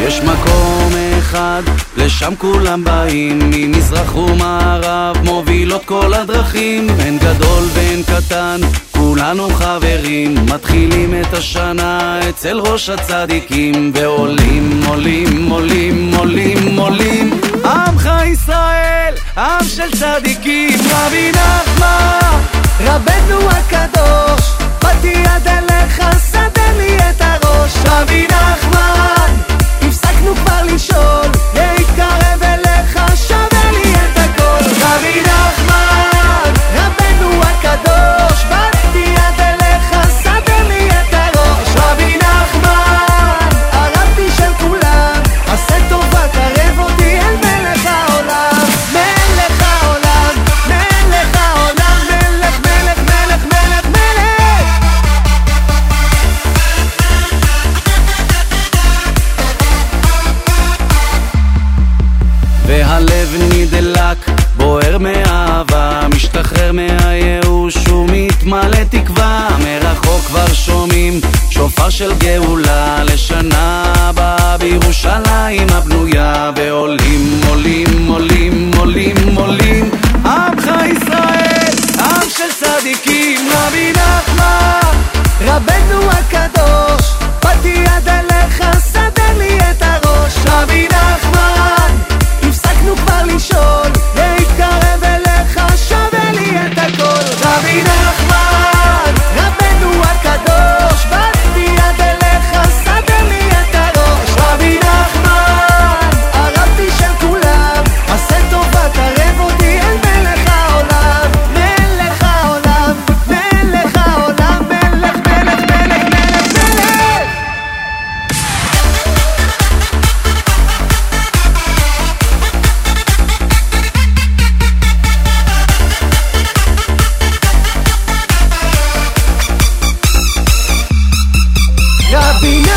יש מקום אחד, לשם כולם באים, ממזרח ומערב, מובילות כל הדרכים, אין גדול ואין קטן, כולנו חברים, מתחילים את השנה אצל ראש הצדיקים, ועולים, עולים, עולים, עולים, עולים, עמך ישראל, עם של צדיקים, רבי נחמן, רבנו הקדוש, של גאולה לשנה הבאה בירושלים הבנויה ועולים עולים עולים עולים עולים. עמך ישראל עם של צדיקים רבי נחמן. רבנו הקדוש פתיע דל I'll